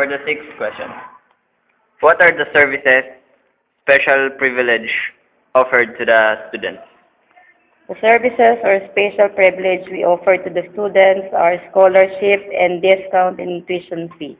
For the sixth question, what are the services, special privilege offered to the students? The services or special privilege we offer to the students are scholarship and discount in tuition fee.